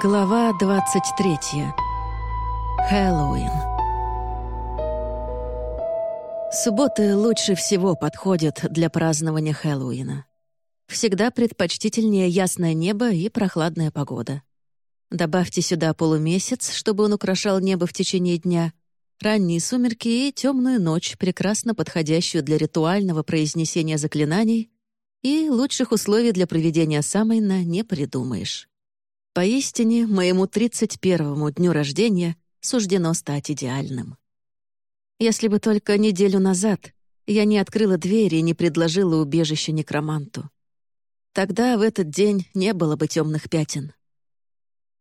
Глава 23. Хэллоуин. Субботы лучше всего подходят для празднования Хэллоуина. Всегда предпочтительнее ясное небо и прохладная погода. Добавьте сюда полумесяц, чтобы он украшал небо в течение дня, ранние сумерки и темную ночь, прекрасно подходящую для ритуального произнесения заклинаний, и лучших условий для проведения Самайна не придумаешь. Поистине, моему 31-му дню рождения суждено стать идеальным. Если бы только неделю назад я не открыла двери и не предложила убежище некроманту. Тогда в этот день не было бы темных пятен.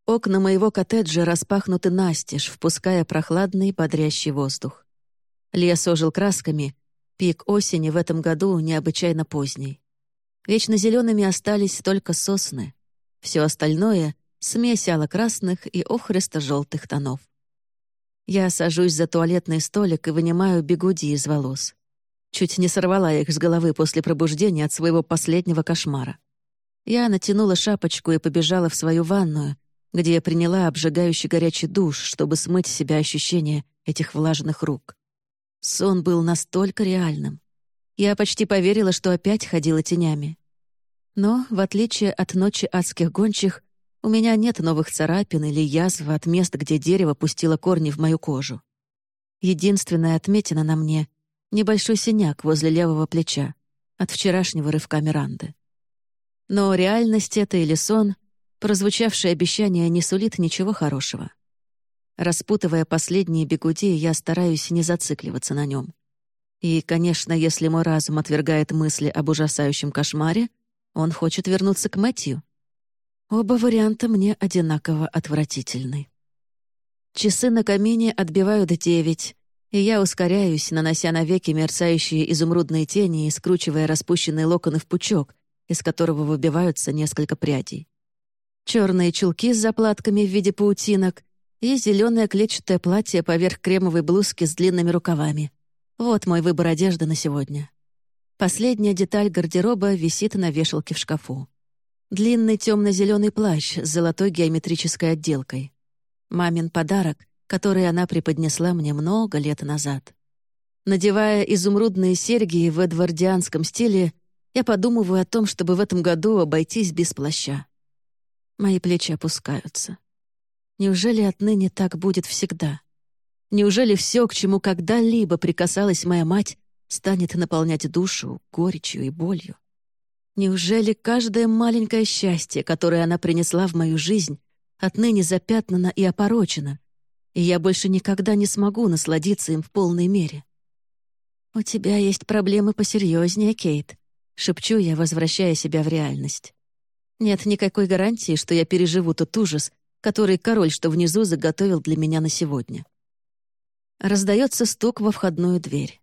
Окна моего коттеджа распахнуты настежь, впуская прохладный бодрящий воздух. Лес ожил красками, пик осени в этом году необычайно поздний. Вечно зелеными остались только сосны. Все остальное — смесь алло-красных и охристо-желтых тонов. Я сажусь за туалетный столик и вынимаю бегуди из волос. Чуть не сорвала их с головы после пробуждения от своего последнего кошмара. Я натянула шапочку и побежала в свою ванную, где я приняла обжигающий горячий душ, чтобы смыть с себя ощущение этих влажных рук. Сон был настолько реальным. Я почти поверила, что опять ходила тенями. Но, в отличие от ночи адских гончих, у меня нет новых царапин или язв от мест, где дерево пустило корни в мою кожу. Единственная отметина на мне — небольшой синяк возле левого плеча от вчерашнего рывка Миранды. Но реальность это или сон, прозвучавшее обещание не сулит ничего хорошего. Распутывая последние бегуди, я стараюсь не зацикливаться на нем. И, конечно, если мой разум отвергает мысли об ужасающем кошмаре, он хочет вернуться к Мэтью. Оба варианта мне одинаково отвратительны. Часы на камине отбивают девять, и я ускоряюсь, нанося на веки мерцающие изумрудные тени и скручивая распущенные локоны в пучок, из которого выбиваются несколько прядей. Черные чулки с заплатками в виде паутинок и зеленое клетчатое платье поверх кремовой блузки с длинными рукавами. Вот мой выбор одежды на сегодня. Последняя деталь гардероба висит на вешалке в шкафу. Длинный темно-зеленый плащ с золотой геометрической отделкой. Мамин подарок, который она преподнесла мне много лет назад. Надевая изумрудные серьги в эдвардианском стиле, я подумываю о том, чтобы в этом году обойтись без плаща. Мои плечи опускаются. Неужели отныне так будет всегда? Неужели все, к чему когда-либо прикасалась моя мать, станет наполнять душу горечью и болью? Неужели каждое маленькое счастье, которое она принесла в мою жизнь, отныне запятнано и опорочено, и я больше никогда не смогу насладиться им в полной мере? «У тебя есть проблемы посерьезнее, Кейт», — шепчу я, возвращая себя в реальность. Нет никакой гарантии, что я переживу тот ужас, который король, что внизу, заготовил для меня на сегодня. Раздается стук во входную дверь.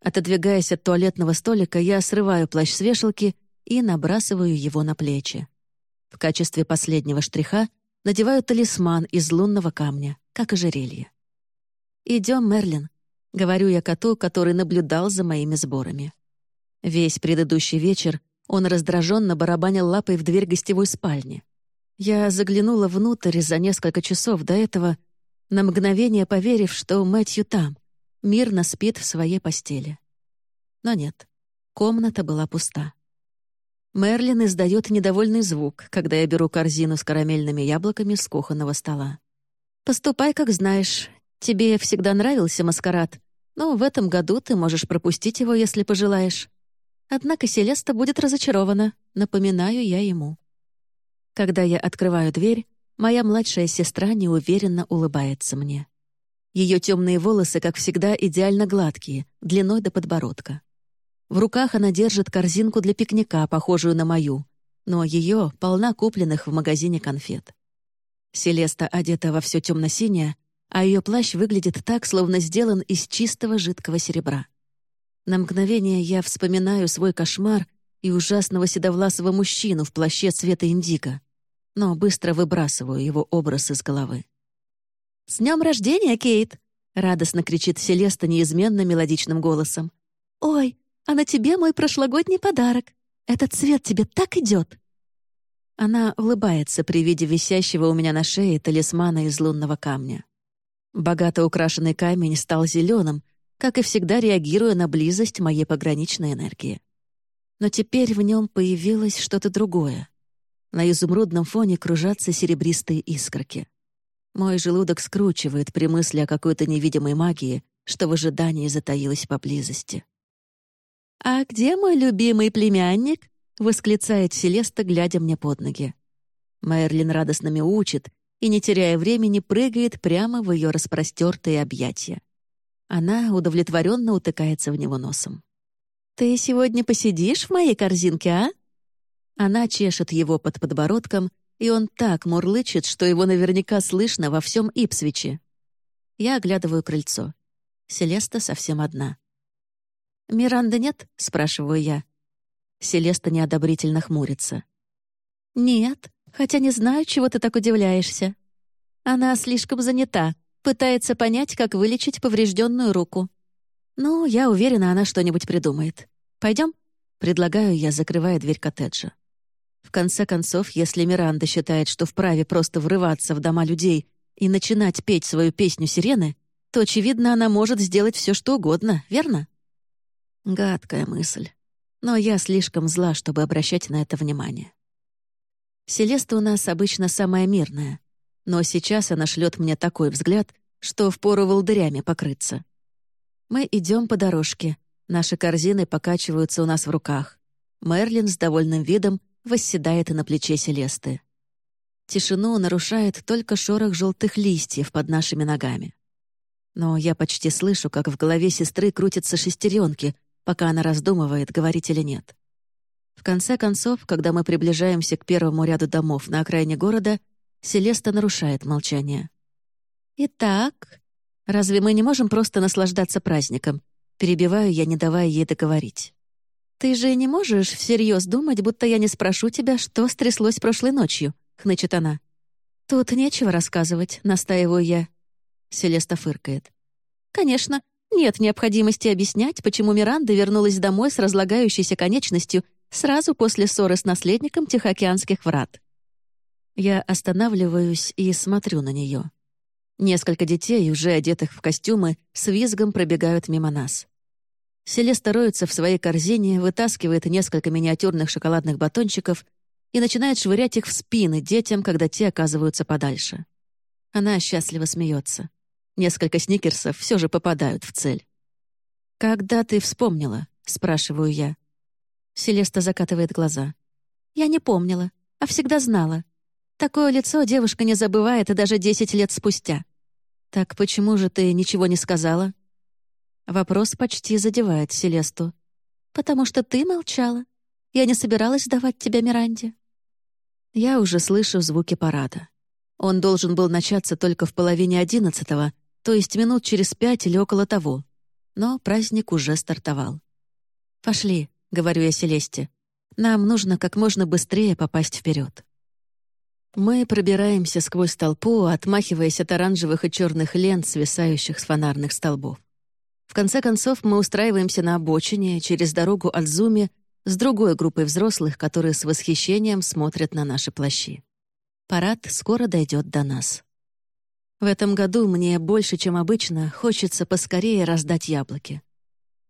Отодвигаясь от туалетного столика, я срываю плащ с вешалки и набрасываю его на плечи. В качестве последнего штриха надеваю талисман из лунного камня, как ожерелье. «Идем, Мерлин», — говорю я коту, который наблюдал за моими сборами. Весь предыдущий вечер он раздраженно барабанил лапой в дверь гостевой спальни. Я заглянула внутрь за несколько часов до этого, на мгновение поверив, что Мэтью там, мирно спит в своей постели. Но нет, комната была пуста. Мерлин издает недовольный звук, когда я беру корзину с карамельными яблоками с кухонного стола. «Поступай, как знаешь. Тебе всегда нравился маскарад, но в этом году ты можешь пропустить его, если пожелаешь. Однако Селеста будет разочарована, напоминаю я ему. Когда я открываю дверь, моя младшая сестра неуверенно улыбается мне. Ее темные волосы, как всегда, идеально гладкие, длиной до подбородка. В руках она держит корзинку для пикника, похожую на мою, но ее полна купленных в магазине конфет. Селеста одета во все темно-синее, а ее плащ выглядит так, словно сделан из чистого жидкого серебра. На мгновение я вспоминаю свой кошмар и ужасного седовласого мужчину в плаще цвета индиго, но быстро выбрасываю его образ из головы. «С днем рождения, Кейт!» — радостно кричит Селеста неизменно мелодичным голосом. «Ой, а на тебе мой прошлогодний подарок. Этот цвет тебе так идет!» Она улыбается при виде висящего у меня на шее талисмана из лунного камня. Богато украшенный камень стал зеленым, как и всегда реагируя на близость моей пограничной энергии. Но теперь в нем появилось что-то другое. На изумрудном фоне кружатся серебристые искорки. Мой желудок скручивает при мысли о какой-то невидимой магии, что в ожидании затаилась поблизости. «А где мой любимый племянник?» — восклицает Селеста, глядя мне под ноги. Мерлин радостно мяучит и, не теряя времени, прыгает прямо в ее распростертые объятия. Она удовлетворенно утыкается в него носом. «Ты сегодня посидишь в моей корзинке, а?» Она чешет его под подбородком, и он так мурлычет, что его наверняка слышно во всем Ипсвиче. Я оглядываю крыльцо. Селеста совсем одна. «Миранды нет?» — спрашиваю я. Селеста неодобрительно хмурится. «Нет, хотя не знаю, чего ты так удивляешься. Она слишком занята, пытается понять, как вылечить поврежденную руку. Ну, я уверена, она что-нибудь придумает. Пойдем? Предлагаю я, закрывая дверь коттеджа. В конце концов, если Миранда считает, что вправе просто врываться в дома людей и начинать петь свою песню сирены, то, очевидно, она может сделать все, что угодно, верно? Гадкая мысль. Но я слишком зла, чтобы обращать на это внимание. Селеста у нас обычно самая мирная, но сейчас она шлет мне такой взгляд, что впору волдырями покрыться. Мы идем по дорожке, наши корзины покачиваются у нас в руках. Мерлин с довольным видом восседает на плече Селесты. Тишину нарушает только шорох желтых листьев под нашими ногами. Но я почти слышу, как в голове сестры крутятся шестеренки, пока она раздумывает, говорить или нет. В конце концов, когда мы приближаемся к первому ряду домов на окраине города, Селеста нарушает молчание. «Итак, разве мы не можем просто наслаждаться праздником?» Перебиваю я, не давая ей договорить. «Ты же не можешь всерьез думать, будто я не спрошу тебя, что стряслось прошлой ночью», — хнычет она. «Тут нечего рассказывать», — настаиваю я. Селеста фыркает. «Конечно, нет необходимости объяснять, почему Миранда вернулась домой с разлагающейся конечностью сразу после ссоры с наследником Тихоокеанских врат». Я останавливаюсь и смотрю на нее. Несколько детей, уже одетых в костюмы, с визгом пробегают мимо нас. Селеста роется в своей корзине, вытаскивает несколько миниатюрных шоколадных батончиков и начинает швырять их в спины детям, когда те оказываются подальше. Она счастливо смеется. Несколько сникерсов все же попадают в цель. «Когда ты вспомнила?» — спрашиваю я. Селеста закатывает глаза. «Я не помнила, а всегда знала. Такое лицо девушка не забывает и даже десять лет спустя. Так почему же ты ничего не сказала?» Вопрос почти задевает Селесту. «Потому что ты молчала. Я не собиралась давать тебя Миранде». Я уже слышу звуки парада. Он должен был начаться только в половине одиннадцатого, то есть минут через пять или около того. Но праздник уже стартовал. «Пошли», — говорю я Селесте. «Нам нужно как можно быстрее попасть вперед. Мы пробираемся сквозь толпу, отмахиваясь от оранжевых и черных лент, свисающих с фонарных столбов. В конце концов, мы устраиваемся на обочине, через дорогу от Зуми, с другой группой взрослых, которые с восхищением смотрят на наши плащи. Парад скоро дойдет до нас. В этом году мне больше, чем обычно, хочется поскорее раздать яблоки.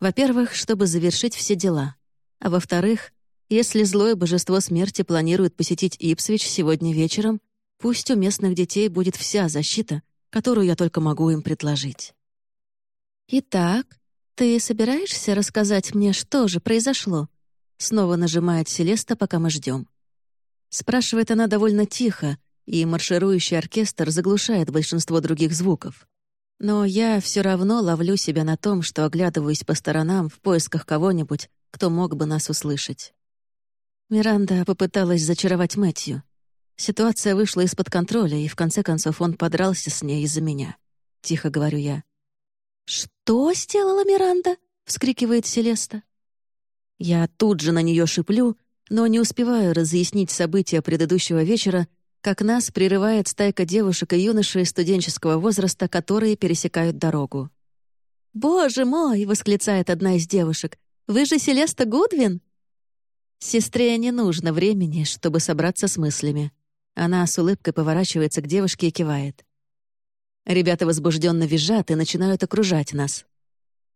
Во-первых, чтобы завершить все дела. А во-вторых, если злое божество смерти планирует посетить Ипсвич сегодня вечером, пусть у местных детей будет вся защита, которую я только могу им предложить. «Итак, ты собираешься рассказать мне, что же произошло?» Снова нажимает Селеста, пока мы ждем. Спрашивает она довольно тихо, и марширующий оркестр заглушает большинство других звуков. Но я все равно ловлю себя на том, что оглядываюсь по сторонам в поисках кого-нибудь, кто мог бы нас услышать. Миранда попыталась зачаровать Мэтью. Ситуация вышла из-под контроля, и в конце концов он подрался с ней из-за меня. Тихо говорю я. «Что сделала Миранда?» — вскрикивает Селеста. Я тут же на нее шиплю, но не успеваю разъяснить события предыдущего вечера, как нас прерывает стайка девушек и юношей студенческого возраста, которые пересекают дорогу. «Боже мой!» — восклицает одна из девушек. «Вы же Селеста Гудвин?» Сестре не нужно времени, чтобы собраться с мыслями. Она с улыбкой поворачивается к девушке и кивает. Ребята возбужденно визжат и начинают окружать нас.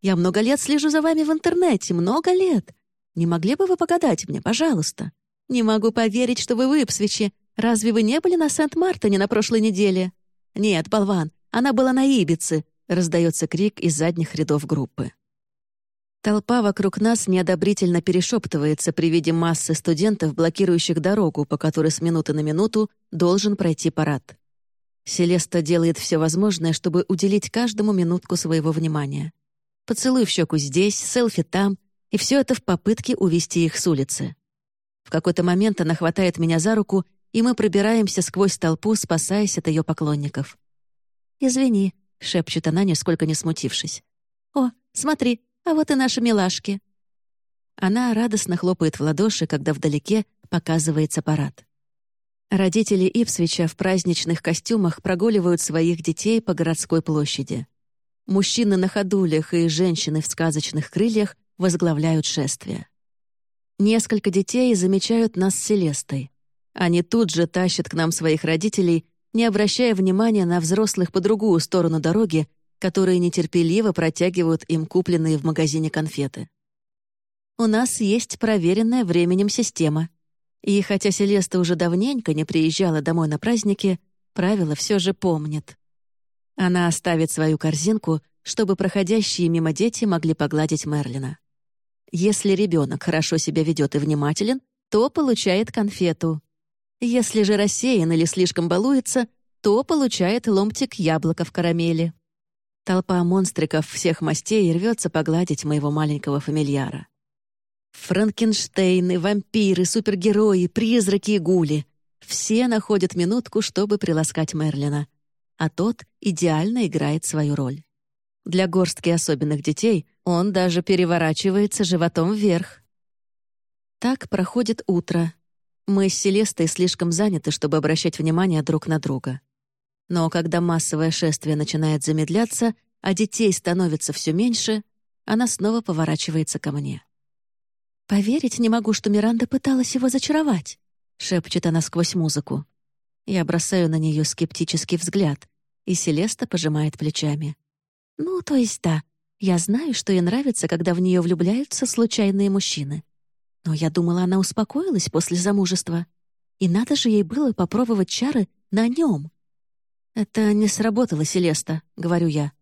«Я много лет слежу за вами в интернете, много лет. Не могли бы вы погадать мне, пожалуйста? Не могу поверить, что вы в Ипсвиче. Разве вы не были на Сент-Мартине на прошлой неделе?» «Нет, болван, она была на Ибице», — раздается крик из задних рядов группы. Толпа вокруг нас неодобрительно перешептывается при виде массы студентов, блокирующих дорогу, по которой с минуты на минуту должен пройти парад. Селеста делает все возможное, чтобы уделить каждому минутку своего внимания. Поцелуй в щеку здесь, селфи там, и все это в попытке увести их с улицы. В какой-то момент она хватает меня за руку, и мы пробираемся сквозь толпу, спасаясь от ее поклонников. «Извини», — шепчет она, нисколько не смутившись. «О, смотри, а вот и наши милашки». Она радостно хлопает в ладоши, когда вдалеке показывается парад. Родители Ипсвича в праздничных костюмах прогуливают своих детей по городской площади. Мужчины на ходулях и женщины в сказочных крыльях возглавляют шествие. Несколько детей замечают нас с Селестой. Они тут же тащат к нам своих родителей, не обращая внимания на взрослых по другую сторону дороги, которые нетерпеливо протягивают им купленные в магазине конфеты. У нас есть проверенная временем система. И хотя Селеста уже давненько не приезжала домой на праздники, правила все же помнит. Она оставит свою корзинку, чтобы проходящие мимо дети могли погладить Мерлина. Если ребенок хорошо себя ведет и внимателен, то получает конфету. Если же рассеян или слишком балуется, то получает ломтик яблока в карамели. Толпа монстриков всех мастей рвется погладить моего маленького фамильяра. Франкенштейны, вампиры, супергерои, призраки и гули — все находят минутку, чтобы приласкать Мерлина. А тот идеально играет свою роль. Для горстки особенных детей он даже переворачивается животом вверх. Так проходит утро. Мы с Селестой слишком заняты, чтобы обращать внимание друг на друга. Но когда массовое шествие начинает замедляться, а детей становится все меньше, она снова поворачивается ко мне. «Поверить не могу, что Миранда пыталась его зачаровать», — шепчет она сквозь музыку. Я бросаю на нее скептический взгляд, и Селеста пожимает плечами. «Ну, то есть да, я знаю, что ей нравится, когда в нее влюбляются случайные мужчины. Но я думала, она успокоилась после замужества. И надо же ей было попробовать чары на нем. «Это не сработало, Селеста», — говорю я.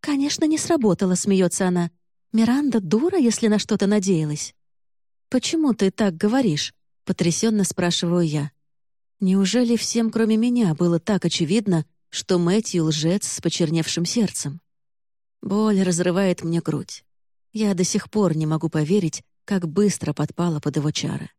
«Конечно, не сработало», — смеется она. «Миранда дура, если на что-то надеялась». «Почему ты так говоришь?» — потрясенно спрашиваю я. «Неужели всем, кроме меня, было так очевидно, что Мэтью — лжец с почерневшим сердцем?» Боль разрывает мне грудь. Я до сих пор не могу поверить, как быстро подпала под его чары.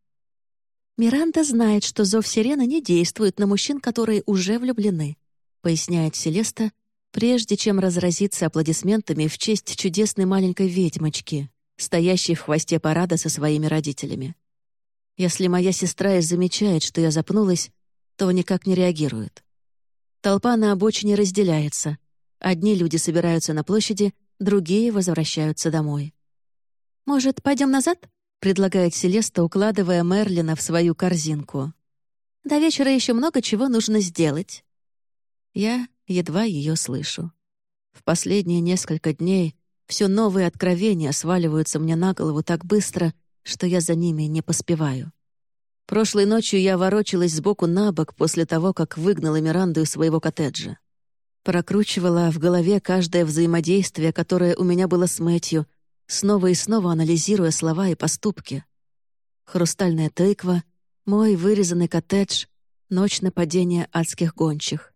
Миранда знает, что зов сирены не действует на мужчин, которые уже влюблены поясняет Селеста, прежде чем разразиться аплодисментами в честь чудесной маленькой ведьмочки, стоящей в хвосте парада со своими родителями. Если моя сестра и замечает, что я запнулась, то никак не реагирует. Толпа на обочине разделяется. Одни люди собираются на площади, другие возвращаются домой. «Может, пойдем назад?» — предлагает Селеста, укладывая Мерлина в свою корзинку. «До вечера еще много чего нужно сделать». Я едва ее слышу. В последние несколько дней все новые откровения сваливаются мне на голову так быстро, что я за ними не поспеваю. Прошлой ночью я ворочалась сбоку на бок после того, как выгнала Миранду из своего коттеджа. Прокручивала в голове каждое взаимодействие, которое у меня было с Мэтью, снова и снова анализируя слова и поступки. Хрустальная тыква, мой вырезанный коттедж, ночь нападения адских гончих.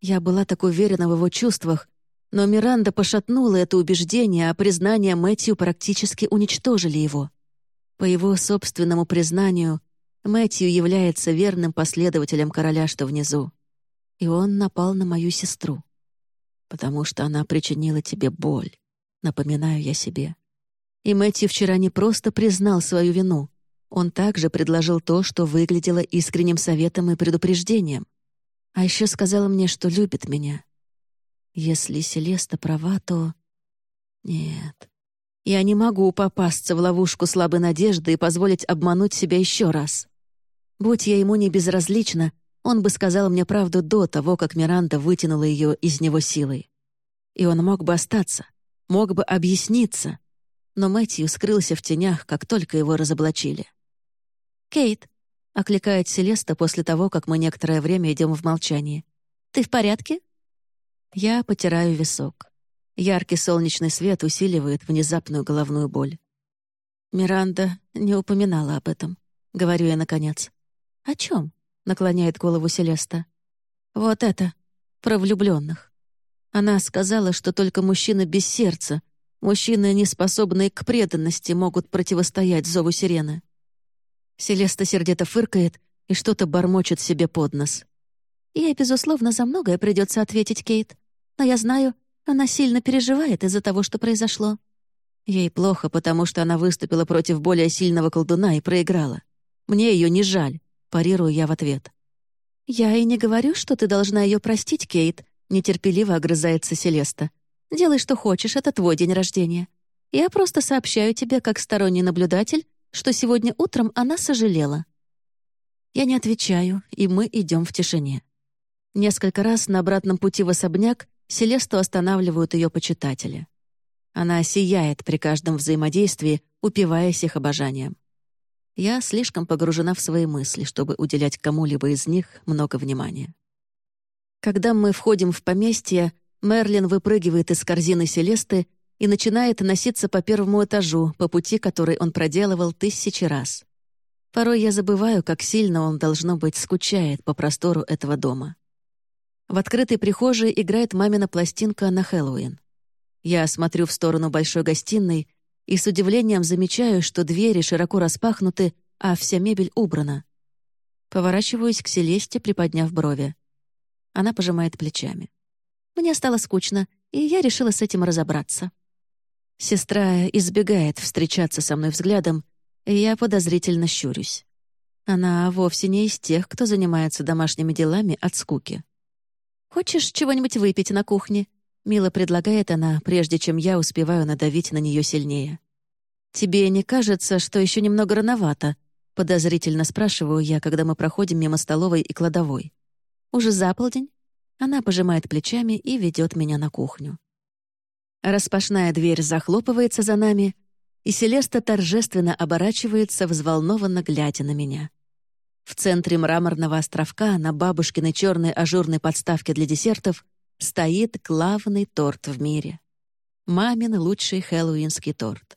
Я была так уверена в его чувствах, но Миранда пошатнула это убеждение, а признания Мэтью практически уничтожили его. По его собственному признанию, Мэтью является верным последователем короля, что внизу. И он напал на мою сестру. Потому что она причинила тебе боль, напоминаю я себе. И Мэтью вчера не просто признал свою вину, он также предложил то, что выглядело искренним советом и предупреждением — а еще сказала мне, что любит меня. Если Селеста права, то... Нет. Я не могу попасться в ловушку слабой надежды и позволить обмануть себя еще раз. Будь я ему не безразлична, он бы сказал мне правду до того, как Миранда вытянула ее из него силой. И он мог бы остаться, мог бы объясниться. Но Мэтью скрылся в тенях, как только его разоблачили. «Кейт», — окликает Селеста после того, как мы некоторое время идем в молчании. «Ты в порядке?» Я потираю висок. Яркий солнечный свет усиливает внезапную головную боль. Миранда не упоминала об этом, говорю я наконец. «О чем? наклоняет голову Селеста. «Вот это, про влюбленных. Она сказала, что только мужчины без сердца, мужчины, не способные к преданности, могут противостоять зову сирены. Селеста сердито фыркает и что-то бормочет себе под нос. Ей, безусловно, за многое придется ответить Кейт, но я знаю, она сильно переживает из-за того, что произошло. Ей плохо, потому что она выступила против более сильного колдуна и проиграла. Мне ее не жаль. Парирую я в ответ. «Я и не говорю, что ты должна ее простить, Кейт», — нетерпеливо огрызается Селеста. «Делай, что хочешь, это твой день рождения. Я просто сообщаю тебе, как сторонний наблюдатель, что сегодня утром она сожалела». Я не отвечаю, и мы идем в тишине. Несколько раз на обратном пути в особняк Селесту останавливают ее почитатели. Она сияет при каждом взаимодействии, упиваясь их обожанием. Я слишком погружена в свои мысли, чтобы уделять кому-либо из них много внимания. Когда мы входим в поместье, Мерлин выпрыгивает из корзины Селесты и начинает носиться по первому этажу, по пути, который он проделывал тысячи раз. Порой я забываю, как сильно он, должно быть, скучает по простору этого дома. В открытой прихожей играет мамина пластинка на Хэллоуин. Я смотрю в сторону большой гостиной и с удивлением замечаю, что двери широко распахнуты, а вся мебель убрана. Поворачиваюсь к Селесте, приподняв брови. Она пожимает плечами. Мне стало скучно, и я решила с этим разобраться. Сестра избегает встречаться со мной взглядом, и я подозрительно щурюсь. Она вовсе не из тех, кто занимается домашними делами от скуки. «Хочешь чего-нибудь выпить на кухне?» Мило предлагает она, прежде чем я успеваю надавить на нее сильнее. «Тебе не кажется, что еще немного рановато?» Подозрительно спрашиваю я, когда мы проходим мимо столовой и кладовой. «Уже за полдень?» Она пожимает плечами и ведет меня на кухню. Распашная дверь захлопывается за нами, и Селеста торжественно оборачивается, взволнованно глядя на меня. В центре мраморного островка на бабушкиной черной ажурной подставке для десертов стоит главный торт в мире. Мамин лучший хэллоуинский торт.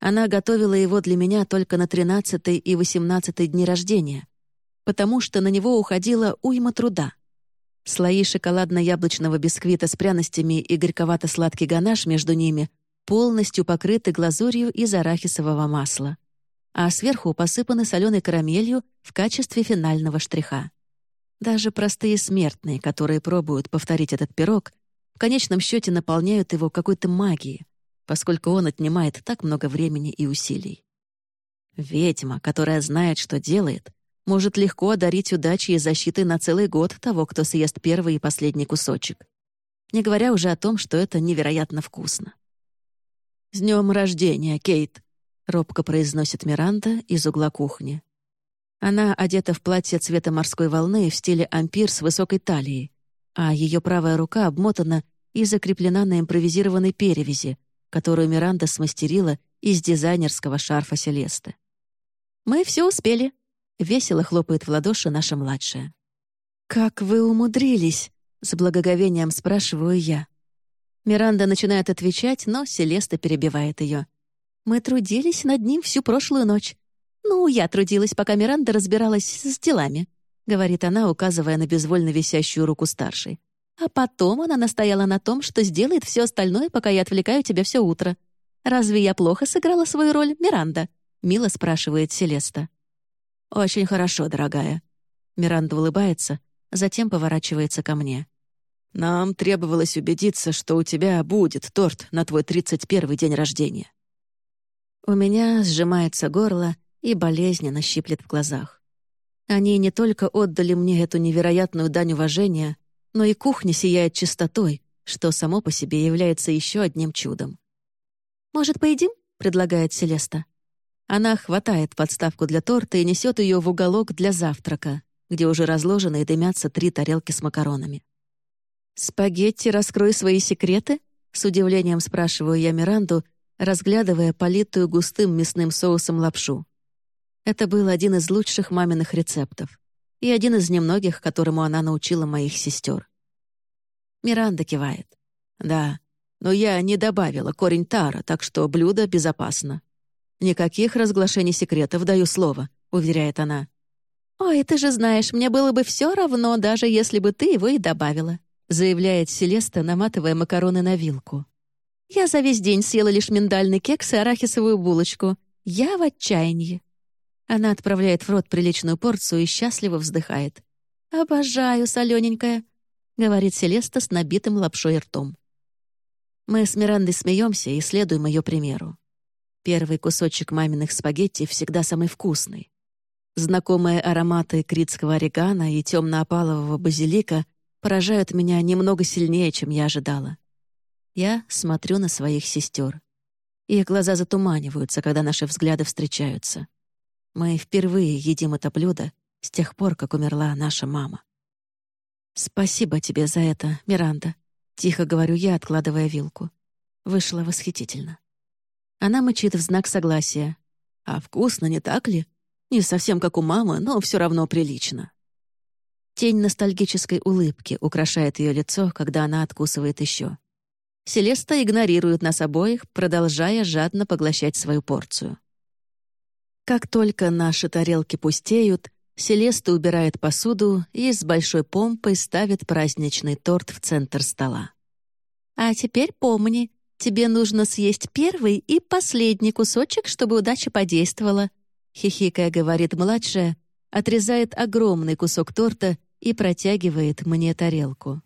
Она готовила его для меня только на 13 и 18 дни рождения, потому что на него уходила уйма труда. Слои шоколадно-яблочного бисквита с пряностями и горьковато-сладкий ганаш между ними полностью покрыты глазурью из арахисового масла, а сверху посыпаны соленой карамелью в качестве финального штриха. Даже простые смертные, которые пробуют повторить этот пирог, в конечном счете наполняют его какой-то магией, поскольку он отнимает так много времени и усилий. Ведьма, которая знает, что делает, может легко одарить удачей и защитой на целый год того, кто съест первый и последний кусочек. Не говоря уже о том, что это невероятно вкусно. «С днем рождения, Кейт!» — робко произносит Миранда из угла кухни. Она одета в платье цвета морской волны в стиле ампир с высокой талией, а ее правая рука обмотана и закреплена на импровизированной перевязи, которую Миранда смастерила из дизайнерского шарфа Селесты. «Мы все успели», — весело хлопает в ладоши наша младшая. «Как вы умудрились?» — с благоговением спрашиваю я. Миранда начинает отвечать, но Селеста перебивает ее. «Мы трудились над ним всю прошлую ночь. «Ну, я трудилась, пока Миранда разбиралась с делами», — говорит она, указывая на безвольно висящую руку старшей. «А потом она настояла на том, что сделает все остальное, пока я отвлекаю тебя все утро. Разве я плохо сыграла свою роль, Миранда?» — мило спрашивает Селеста. «Очень хорошо, дорогая». Миранда улыбается, затем поворачивается ко мне. «Нам требовалось убедиться, что у тебя будет торт на твой 31-й день рождения». У меня сжимается горло, и болезненно щиплет в глазах. Они не только отдали мне эту невероятную дань уважения, но и кухня сияет чистотой, что само по себе является еще одним чудом. «Может, поедим?» — предлагает Селеста. Она хватает подставку для торта и несет ее в уголок для завтрака, где уже разложены и дымятся три тарелки с макаронами. «Спагетти, раскрой свои секреты?» — с удивлением спрашиваю я Миранду, разглядывая политую густым мясным соусом лапшу. Это был один из лучших маминых рецептов и один из немногих, которому она научила моих сестер. Миранда кивает. «Да, но я не добавила корень тара, так что блюдо безопасно. Никаких разглашений секретов, даю слово», — уверяет она. «Ой, ты же знаешь, мне было бы все равно, даже если бы ты его и добавила», заявляет Селеста, наматывая макароны на вилку. «Я за весь день съела лишь миндальный кекс и арахисовую булочку. Я в отчаянии». Она отправляет в рот приличную порцию и счастливо вздыхает. «Обожаю, солененькая», — говорит Селеста с набитым лапшой ртом. Мы с Мирандой смеемся и следуем ее примеру. Первый кусочек маминых спагетти всегда самый вкусный. Знакомые ароматы критского орегано и темно-опалового базилика поражают меня немного сильнее, чем я ожидала. Я смотрю на своих сестер. Их глаза затуманиваются, когда наши взгляды встречаются. Мы впервые едим это блюдо с тех пор, как умерла наша мама. «Спасибо тебе за это, Миранда», — тихо говорю я, откладывая вилку. Вышло восхитительно. Она мычит в знак согласия. «А вкусно, не так ли?» Не совсем как у мамы, но все равно прилично. Тень ностальгической улыбки украшает ее лицо, когда она откусывает еще. Селеста игнорирует нас обоих, продолжая жадно поглощать свою порцию. Как только наши тарелки пустеют, Селеста убирает посуду и с большой помпой ставит праздничный торт в центр стола. «А теперь помни, тебе нужно съесть первый и последний кусочек, чтобы удача подействовала», хихикая говорит младшая, отрезает огромный кусок торта и протягивает мне тарелку.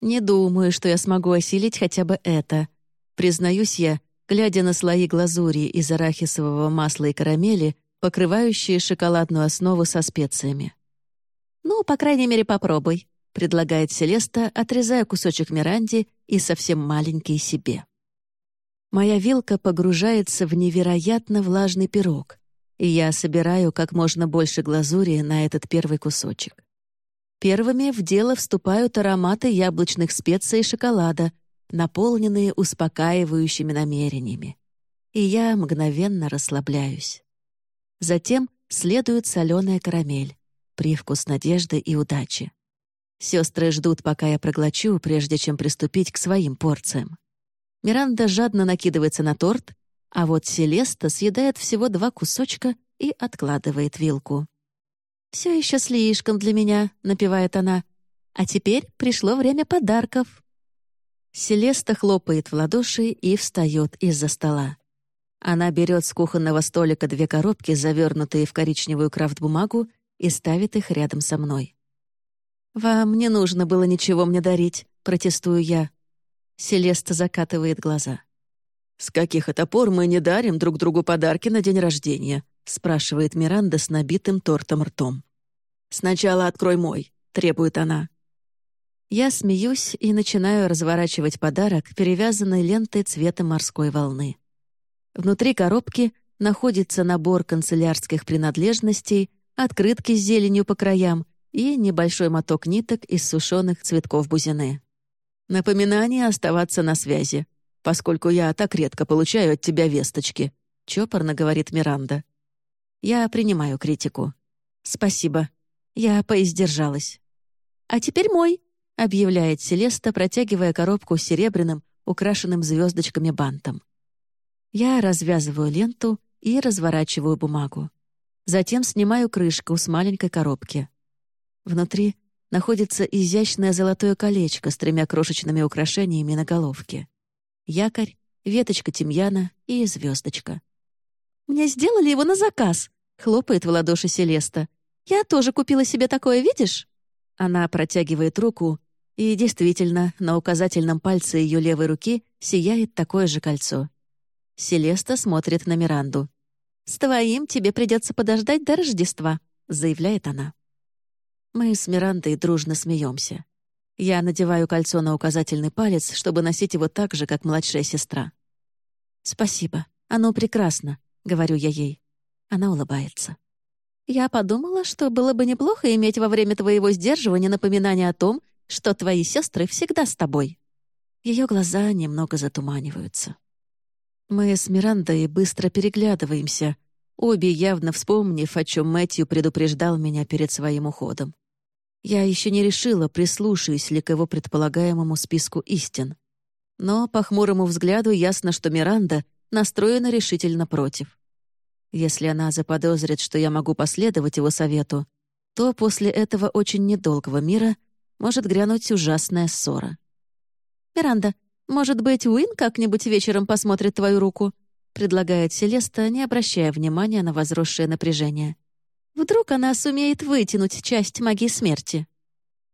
Не думаю, что я смогу осилить хотя бы это. Признаюсь я, глядя на слои глазури из арахисового масла и карамели, покрывающие шоколадную основу со специями. «Ну, по крайней мере, попробуй», — предлагает Селеста, отрезая кусочек Миранди и совсем маленький себе. Моя вилка погружается в невероятно влажный пирог, и я собираю как можно больше глазури на этот первый кусочек. Первыми в дело вступают ароматы яблочных специй и шоколада, наполненные успокаивающими намерениями. И я мгновенно расслабляюсь. Затем следует соленая карамель, привкус надежды и удачи. Сестры ждут, пока я проглочу, прежде чем приступить к своим порциям. Миранда жадно накидывается на торт, а вот Селеста съедает всего два кусочка и откладывает вилку. «Все еще слишком для меня», — напевает она. «А теперь пришло время подарков». Селеста хлопает в ладоши и встает из-за стола. Она берет с кухонного столика две коробки, завернутые в коричневую крафт-бумагу, и ставит их рядом со мной. «Вам не нужно было ничего мне дарить», — протестую я. Селеста закатывает глаза. «С каких это пор мы не дарим друг другу подарки на день рождения?» — спрашивает Миранда с набитым тортом ртом. «Сначала открой мой», — требует она. Я смеюсь и начинаю разворачивать подарок, перевязанный лентой цвета морской волны. Внутри коробки находится набор канцелярских принадлежностей, открытки с зеленью по краям и небольшой моток ниток из сушеных цветков бузины. Напоминание оставаться на связи поскольку я так редко получаю от тебя весточки», — чопорно говорит Миранда. «Я принимаю критику. Спасибо. Я поиздержалась». «А теперь мой», — объявляет Селеста, протягивая коробку с серебряным, украшенным звездочками бантом. Я развязываю ленту и разворачиваю бумагу. Затем снимаю крышку с маленькой коробки. Внутри находится изящное золотое колечко с тремя крошечными украшениями на головке якорь, веточка тимьяна и звездочка. «Мне сделали его на заказ», — хлопает в ладоши Селеста. «Я тоже купила себе такое, видишь?» Она протягивает руку, и действительно, на указательном пальце ее левой руки сияет такое же кольцо. Селеста смотрит на Миранду. «С твоим тебе придется подождать до Рождества», — заявляет она. Мы с Мирандой дружно смеемся. Я надеваю кольцо на указательный палец, чтобы носить его так же, как младшая сестра. «Спасибо. Оно прекрасно», — говорю я ей. Она улыбается. «Я подумала, что было бы неплохо иметь во время твоего сдерживания напоминание о том, что твои сестры всегда с тобой». Ее глаза немного затуманиваются. Мы с Мирандой быстро переглядываемся, обе явно вспомнив, о чем Мэтью предупреждал меня перед своим уходом. Я еще не решила, прислушаюсь ли к его предполагаемому списку истин. Но по хмурому взгляду ясно, что Миранда настроена решительно против. Если она заподозрит, что я могу последовать его совету, то после этого очень недолгого мира может грянуть ужасная ссора. «Миранда, может быть, Уин как-нибудь вечером посмотрит твою руку?» предлагает Селеста, не обращая внимания на возросшее напряжение. «Вдруг она сумеет вытянуть часть магии смерти?»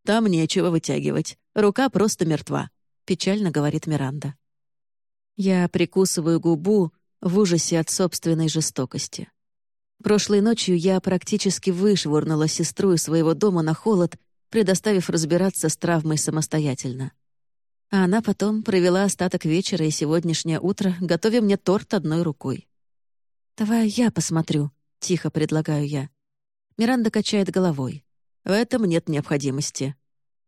«Там нечего вытягивать. Рука просто мертва», — печально говорит Миранда. Я прикусываю губу в ужасе от собственной жестокости. Прошлой ночью я практически вышвырнула сестру из своего дома на холод, предоставив разбираться с травмой самостоятельно. А она потом провела остаток вечера и сегодняшнее утро, готовя мне торт одной рукой. «Давай я посмотрю», — тихо предлагаю я. Миранда качает головой. «В этом нет необходимости».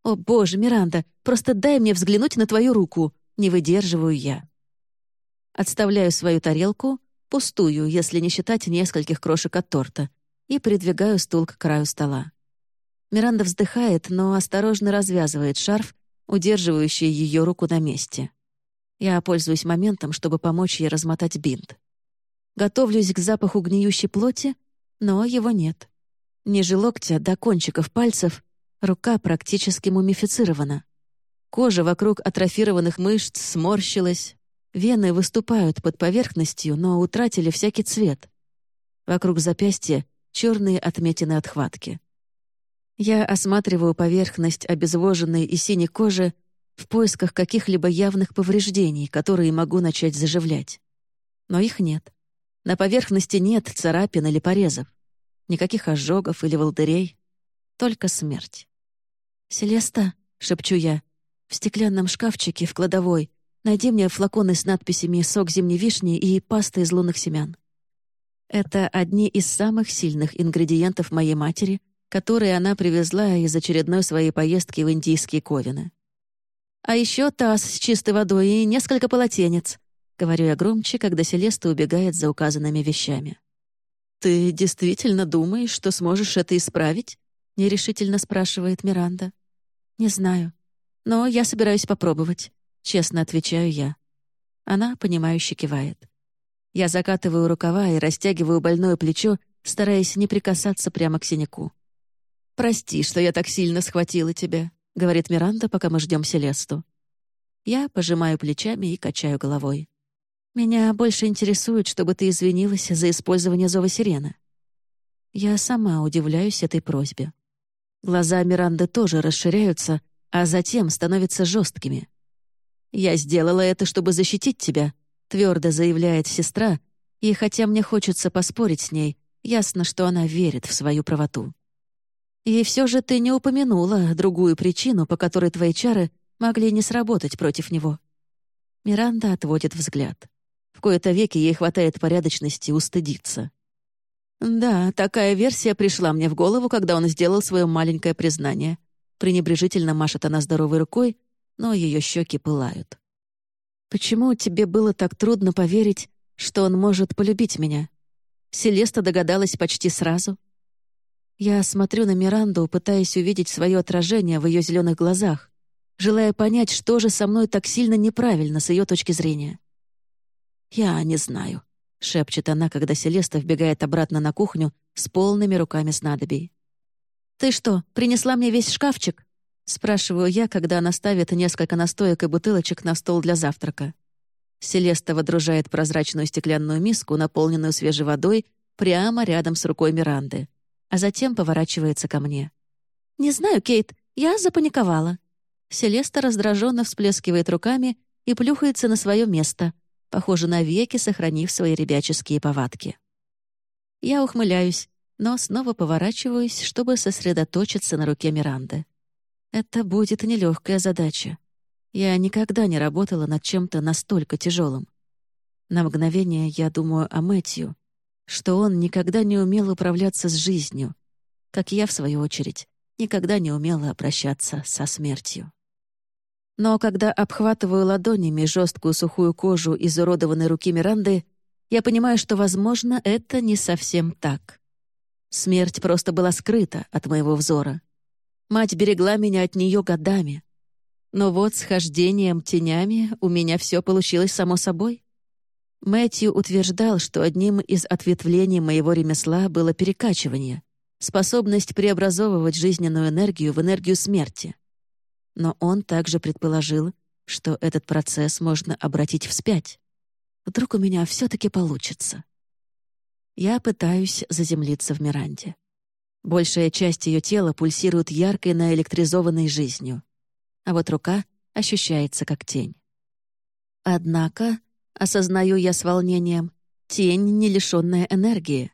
«О, боже, Миранда, просто дай мне взглянуть на твою руку», — не выдерживаю я. Отставляю свою тарелку, пустую, если не считать нескольких крошек от торта, и придвигаю стул к краю стола. Миранда вздыхает, но осторожно развязывает шарф удерживающий ее руку на месте. Я пользуюсь моментом, чтобы помочь ей размотать бинт. Готовлюсь к запаху гниющей плоти, но его нет. Ниже локтя до кончиков пальцев рука практически мумифицирована. Кожа вокруг атрофированных мышц сморщилась, вены выступают под поверхностью, но утратили всякий цвет. Вокруг запястья черные отметины отхватки. Я осматриваю поверхность обезвоженной и синей кожи в поисках каких-либо явных повреждений, которые могу начать заживлять. Но их нет. На поверхности нет царапин или порезов. Никаких ожогов или волдырей. Только смерть. «Селеста», — шепчу я, — «в стеклянном шкафчике в кладовой найди мне флаконы с надписями «Сок зимней вишни» и «Паста из лунных семян». Это одни из самых сильных ингредиентов моей матери, которые она привезла из очередной своей поездки в индийские ковины. «А еще таз с чистой водой и несколько полотенец», — говорю я громче, когда Селеста убегает за указанными вещами. «Ты действительно думаешь, что сможешь это исправить?» — нерешительно спрашивает Миранда. «Не знаю. Но я собираюсь попробовать», — честно отвечаю я. Она, понимающе кивает. Я закатываю рукава и растягиваю больное плечо, стараясь не прикасаться прямо к синяку. «Прости, что я так сильно схватила тебя», — говорит Миранда, пока мы ждем Селесту. Я пожимаю плечами и качаю головой. «Меня больше интересует, чтобы ты извинилась за использование зова сирены». Я сама удивляюсь этой просьбе. Глаза Миранды тоже расширяются, а затем становятся жесткими. «Я сделала это, чтобы защитить тебя», — твердо заявляет сестра, и хотя мне хочется поспорить с ней, ясно, что она верит в свою правоту. И все же ты не упомянула другую причину, по которой твои чары могли не сработать против него. Миранда отводит взгляд. В кои-то веки ей хватает порядочности устыдиться. Да, такая версия пришла мне в голову, когда он сделал свое маленькое признание. Пренебрежительно машет она здоровой рукой, но ее щеки пылают. Почему тебе было так трудно поверить, что он может полюбить меня? Селеста догадалась почти сразу — я смотрю на Миранду, пытаясь увидеть свое отражение в ее зеленых глазах, желая понять, что же со мной так сильно неправильно с ее точки зрения. «Я не знаю», — шепчет она, когда Селеста вбегает обратно на кухню с полными руками снадобий. «Ты что, принесла мне весь шкафчик?» — спрашиваю я, когда она ставит несколько настоек и бутылочек на стол для завтрака. Селеста водружает прозрачную стеклянную миску, наполненную свежей водой, прямо рядом с рукой Миранды а затем поворачивается ко мне. «Не знаю, Кейт, я запаниковала». Селеста раздраженно всплескивает руками и плюхается на свое место, похоже, навеки сохранив свои ребяческие повадки. Я ухмыляюсь, но снова поворачиваюсь, чтобы сосредоточиться на руке Миранды. Это будет нелегкая задача. Я никогда не работала над чем-то настолько тяжелым. На мгновение я думаю о Мэтью, что он никогда не умел управляться с жизнью, как я, в свою очередь, никогда не умела обращаться со смертью. Но когда обхватываю ладонями жесткую сухую кожу изуродованной руки Миранды, я понимаю, что, возможно, это не совсем так. Смерть просто была скрыта от моего взора. Мать берегла меня от нее годами. Но вот с хождением тенями у меня все получилось само собой. Мэтью утверждал, что одним из ответвлений моего ремесла было перекачивание, способность преобразовывать жизненную энергию в энергию смерти. Но он также предположил, что этот процесс можно обратить вспять. Вдруг у меня все-таки получится. Я пытаюсь заземлиться в Миранде. Большая часть ее тела пульсирует яркой наэлектризованной жизнью, а вот рука ощущается как тень. Однако, осознаю я с волнением, тень, не лишенная энергии.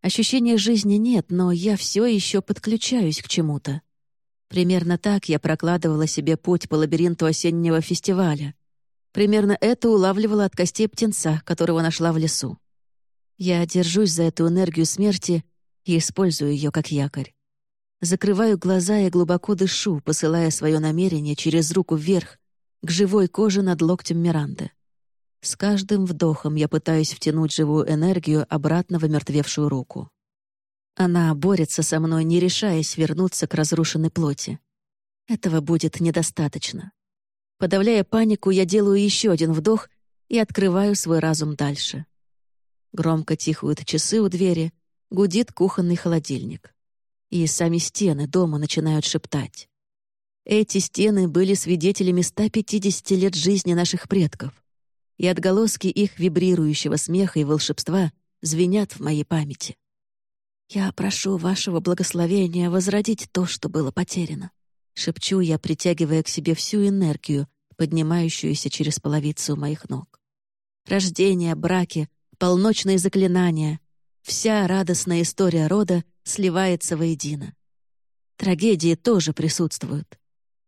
Ощущения жизни нет, но я все еще подключаюсь к чему-то. Примерно так я прокладывала себе путь по лабиринту осеннего фестиваля. Примерно это улавливала от костей птенца, которого нашла в лесу. Я держусь за эту энергию смерти и использую ее как якорь. Закрываю глаза и глубоко дышу, посылая свое намерение через руку вверх, к живой коже над локтем Миранды. С каждым вдохом я пытаюсь втянуть живую энергию обратно в омертвевшую руку. Она борется со мной, не решаясь вернуться к разрушенной плоти. Этого будет недостаточно. Подавляя панику, я делаю еще один вдох и открываю свой разум дальше. Громко тихают часы у двери, гудит кухонный холодильник. И сами стены дома начинают шептать. Эти стены были свидетелями 150 лет жизни наших предков, и отголоски их вибрирующего смеха и волшебства звенят в моей памяти. «Я прошу вашего благословения возродить то, что было потеряно», — шепчу я, притягивая к себе всю энергию, поднимающуюся через половицу моих ног. Рождение, браки, полночные заклинания — вся радостная история рода сливается воедино. Трагедии тоже присутствуют.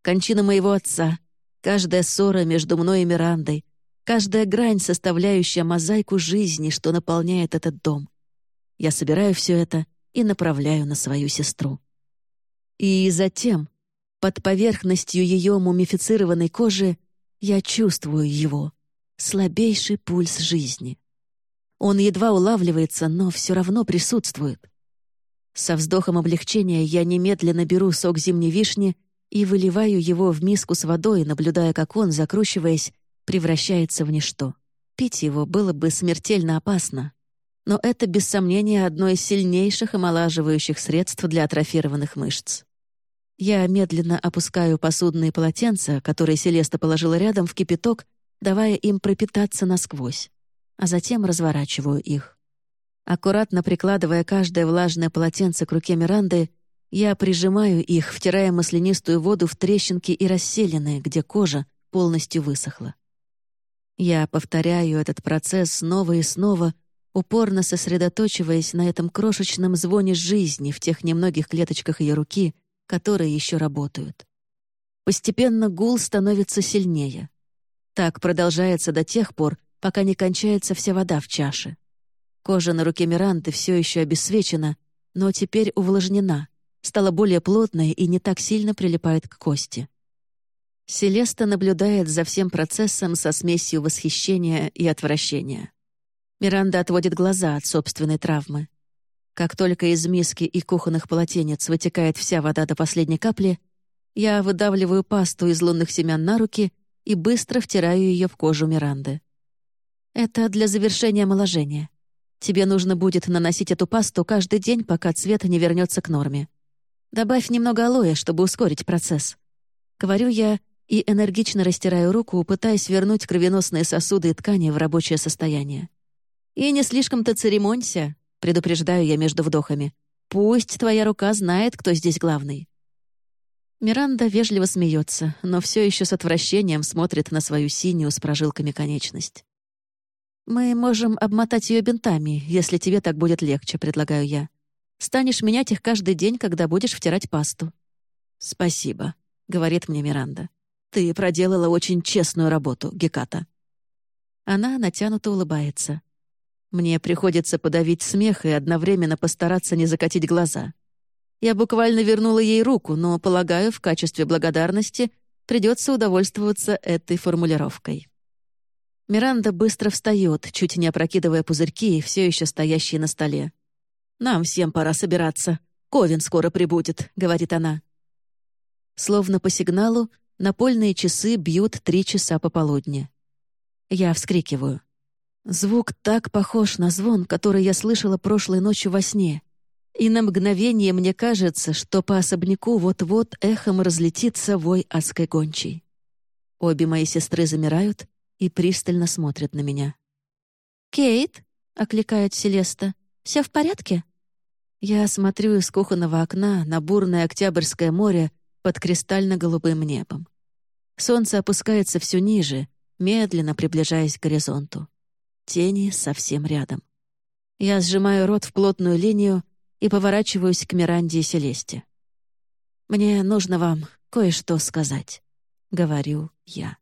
Кончина моего отца, каждая ссора между мной и Мирандой, каждая грань, составляющая мозаику жизни, что наполняет этот дом. Я собираю все это и направляю на свою сестру. И затем, под поверхностью ее мумифицированной кожи, я чувствую его, слабейший пульс жизни. Он едва улавливается, но все равно присутствует. Со вздохом облегчения я немедленно беру сок зимней вишни и выливаю его в миску с водой, наблюдая, как он, закручиваясь, превращается в ничто. Пить его было бы смертельно опасно, но это, без сомнения, одно из сильнейших омолаживающих средств для атрофированных мышц. Я медленно опускаю посудные полотенца, которые Селеста положила рядом, в кипяток, давая им пропитаться насквозь, а затем разворачиваю их. Аккуратно прикладывая каждое влажное полотенце к руке Миранды, я прижимаю их, втирая маслянистую воду в трещинки и расселенные, где кожа полностью высохла. Я повторяю этот процесс снова и снова, упорно сосредоточиваясь на этом крошечном звоне жизни в тех немногих клеточках ее руки, которые еще работают. Постепенно гул становится сильнее. Так продолжается до тех пор, пока не кончается вся вода в чаше. Кожа на руке Миранты все еще обесцвечена, но теперь увлажнена, стала более плотной и не так сильно прилипает к кости. Селеста наблюдает за всем процессом со смесью восхищения и отвращения. Миранда отводит глаза от собственной травмы. Как только из миски и кухонных полотенец вытекает вся вода до последней капли, я выдавливаю пасту из лунных семян на руки и быстро втираю ее в кожу Миранды. Это для завершения омоложения. Тебе нужно будет наносить эту пасту каждый день, пока цвет не вернется к норме. Добавь немного алоэ, чтобы ускорить процесс. Говорю я и энергично растираю руку, пытаясь вернуть кровеносные сосуды и ткани в рабочее состояние. «И не слишком-то церемонься», — предупреждаю я между вдохами. «Пусть твоя рука знает, кто здесь главный». Миранда вежливо смеется, но все еще с отвращением смотрит на свою синюю с прожилками конечность. «Мы можем обмотать ее бинтами, если тебе так будет легче», — предлагаю я. «Станешь менять их каждый день, когда будешь втирать пасту». «Спасибо», — говорит мне Миранда. «Ты проделала очень честную работу, Геката». Она натянуто улыбается. Мне приходится подавить смех и одновременно постараться не закатить глаза. Я буквально вернула ей руку, но, полагаю, в качестве благодарности придется удовольствоваться этой формулировкой. Миранда быстро встает, чуть не опрокидывая пузырьки, все еще стоящие на столе. «Нам всем пора собираться. Ковин скоро прибудет», — говорит она. Словно по сигналу, напольные часы бьют три часа пополудни. Я вскрикиваю. Звук так похож на звон, который я слышала прошлой ночью во сне. И на мгновение мне кажется, что по особняку вот-вот эхом разлетится вой адской гончей. Обе мои сестры замирают и пристально смотрят на меня. «Кейт?» — окликает Селеста. «Все в порядке?» Я смотрю из кухонного окна на бурное Октябрьское море под кристально-голубым небом. Солнце опускается все ниже, медленно приближаясь к горизонту. Тени совсем рядом. Я сжимаю рот в плотную линию и поворачиваюсь к Миранде и Селесте. «Мне нужно вам кое-что сказать», — говорю я.